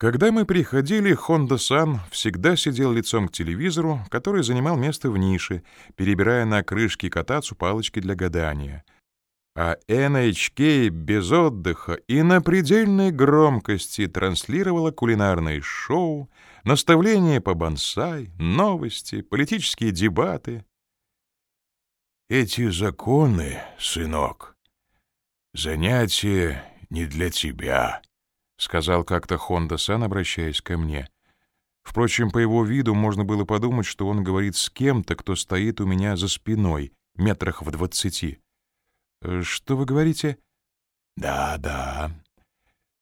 Когда мы приходили, Хонда-сан всегда сидел лицом к телевизору, который занимал место в нише, перебирая на крышке катацу палочки для гадания. А NHK без отдыха и на предельной громкости транслировала кулинарные шоу, наставления по бонсай, новости, политические дебаты. «Эти законы, сынок, занятия не для тебя», — сказал как-то Хонда-сан, обращаясь ко мне. Впрочем, по его виду можно было подумать, что он говорит с кем-то, кто стоит у меня за спиной, метрах в двадцати. «Э, «Что вы говорите?» «Да, да.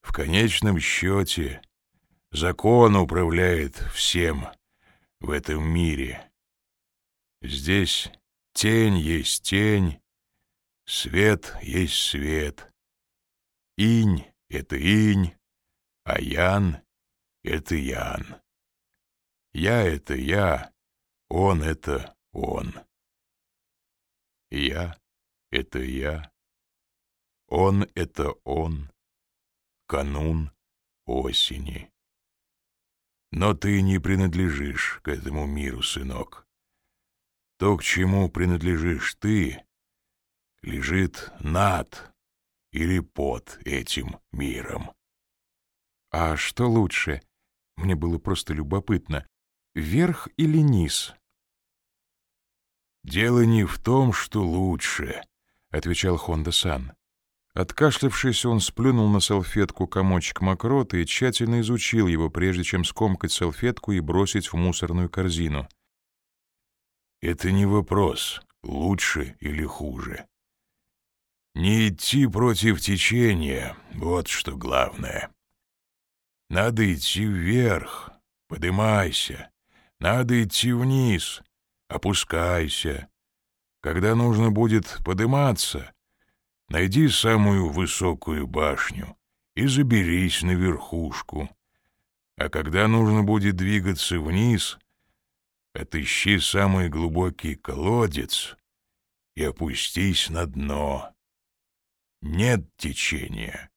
В конечном счете закон управляет всем в этом мире. Здесь тень есть тень, свет есть свет, инь — это инь, а Ян — это Ян. Я — это я, он — это он. Я — это я, он — это он, канун осени. Но ты не принадлежишь к этому миру, сынок. То, к чему принадлежишь ты, лежит над или под этим миром. А что лучше? Мне было просто любопытно. Верх или низ? «Дело не в том, что лучше», — отвечал Хонда-сан. Откашлявшись, он сплюнул на салфетку комочек мокроты и тщательно изучил его, прежде чем скомкать салфетку и бросить в мусорную корзину. «Это не вопрос, лучше или хуже. Не идти против течения — вот что главное. Надо идти вверх, подымайся. Надо идти вниз, опускайся. Когда нужно будет подыматься, найди самую высокую башню и заберись на верхушку. А когда нужно будет двигаться вниз, отыщи самый глубокий колодец и опустись на дно. Нет течения,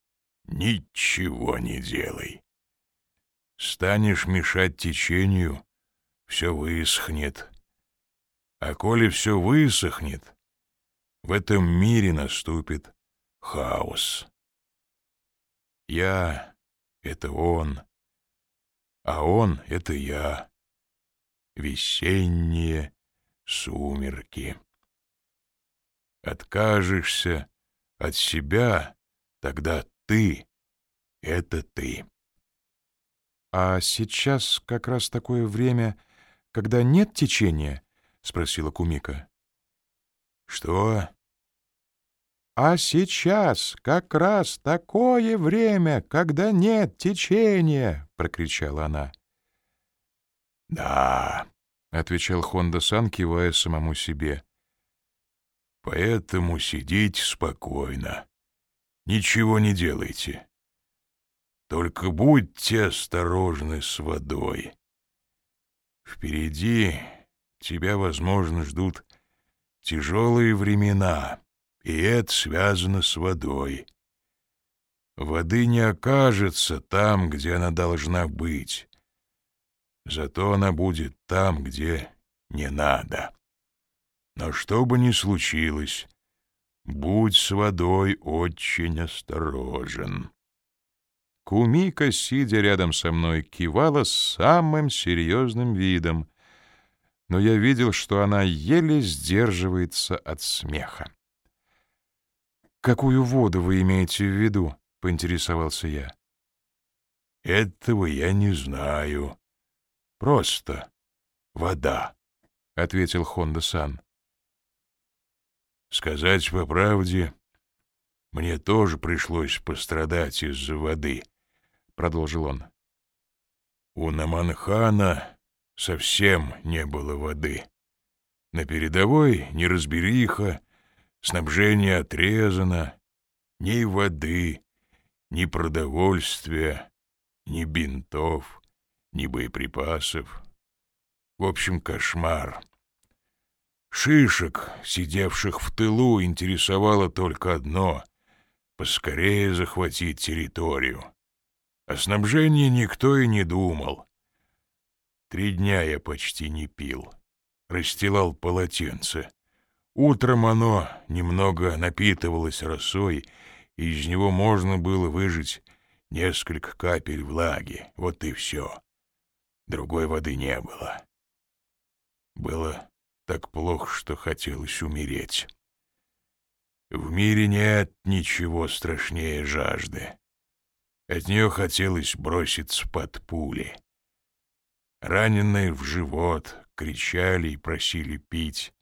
ничего не делай. Станешь мешать течению, все высохнет. А коли все высохнет, в этом мире наступит хаос. Я — это он, а он — это я. Весенние сумерки. Откажешься от себя, тогда ты — это ты. «А сейчас как раз такое время, когда нет течения?» — спросила Кумика. «Что?» «А сейчас как раз такое время, когда нет течения!» — прокричала она. «Да», — отвечал Хонда-сан, кивая самому себе. «Поэтому сидите спокойно. Ничего не делайте. Только будьте осторожны с водой. Впереди тебя, возможно, ждут тяжелые времена, и это связано с водой. Воды не окажется там, где она должна быть. Зато она будет там, где не надо. Но что бы ни случилось, будь с водой очень осторожен. Кумика, сидя рядом со мной, кивала самым серьезным видом, но я видел, что она еле сдерживается от смеха. «Какую воду вы имеете в виду?» — поинтересовался я. «Этого я не знаю. Просто вода», — ответил Хонда-сан. «Сказать по правде, мне тоже пришлось пострадать из-за воды», — продолжил он. «У Наманхана совсем не было воды. На передовой неразбериха, снабжение отрезано, ни воды, ни продовольствия, ни бинтов, ни боеприпасов. В общем, кошмар. Шишек, сидевших в тылу, интересовало только одно — поскорее захватить территорию. О снабжении никто и не думал. Три дня я почти не пил. Расстилал полотенце. Утром оно немного напитывалось росой, и из него можно было выжать несколько капель влаги. Вот и все. Другой воды не было. Было так плохо, что хотелось умереть. В мире нет ничего страшнее жажды. От нее хотелось броситься под пули. Раненые в живот кричали и просили пить.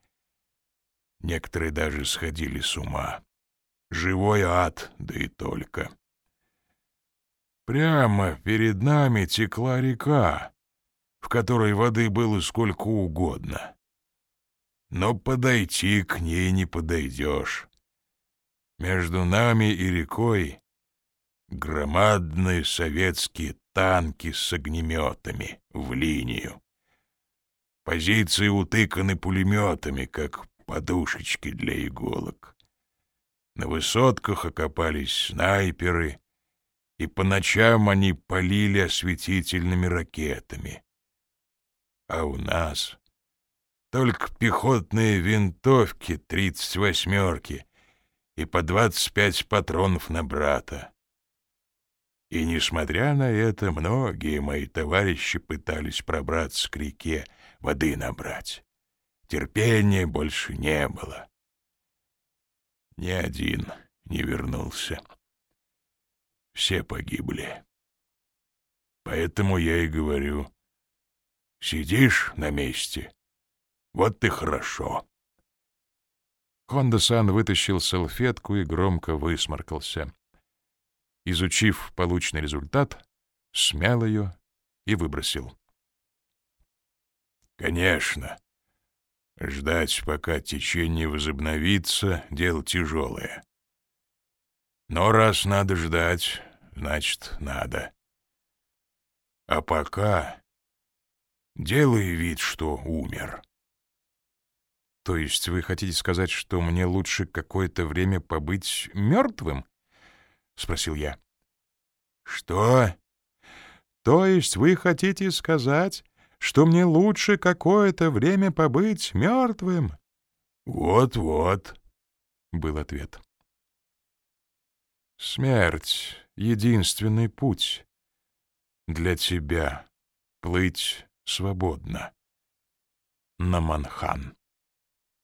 Некоторые даже сходили с ума. Живой ад, да и только. Прямо перед нами текла река, в которой воды было сколько угодно. Но подойти к ней не подойдешь. Между нами и рекой громадные советские танки с огнеметами в линию. Позиции утыканы пулеметами, как подушечки для иголок. На высотках окопались снайперы, и по ночам они полили осветительными ракетами. А у нас только пехотные винтовки тридцать восьмерки и по двадцать пять патронов на брата. И, несмотря на это, многие мои товарищи пытались пробраться к реке, воды набрать. Терпения больше не было. Ни один не вернулся. Все погибли. Поэтому я и говорю, сидишь на месте, вот ты хорошо. Хонда-сан вытащил салфетку и громко высморкался. Изучив полученный результат, смял ее и выбросил. «Конечно. Ждать, пока течение возобновится, — дело тяжелое. Но раз надо ждать, значит, надо. А пока делай вид, что умер». «То есть вы хотите сказать, что мне лучше какое-то время побыть мертвым?» — спросил я. «Что?» «То есть вы хотите сказать, что мне лучше какое-то время побыть мертвым?» «Вот-вот», — был ответ. «Смерть — единственный путь для тебя плыть свободно на Манхан».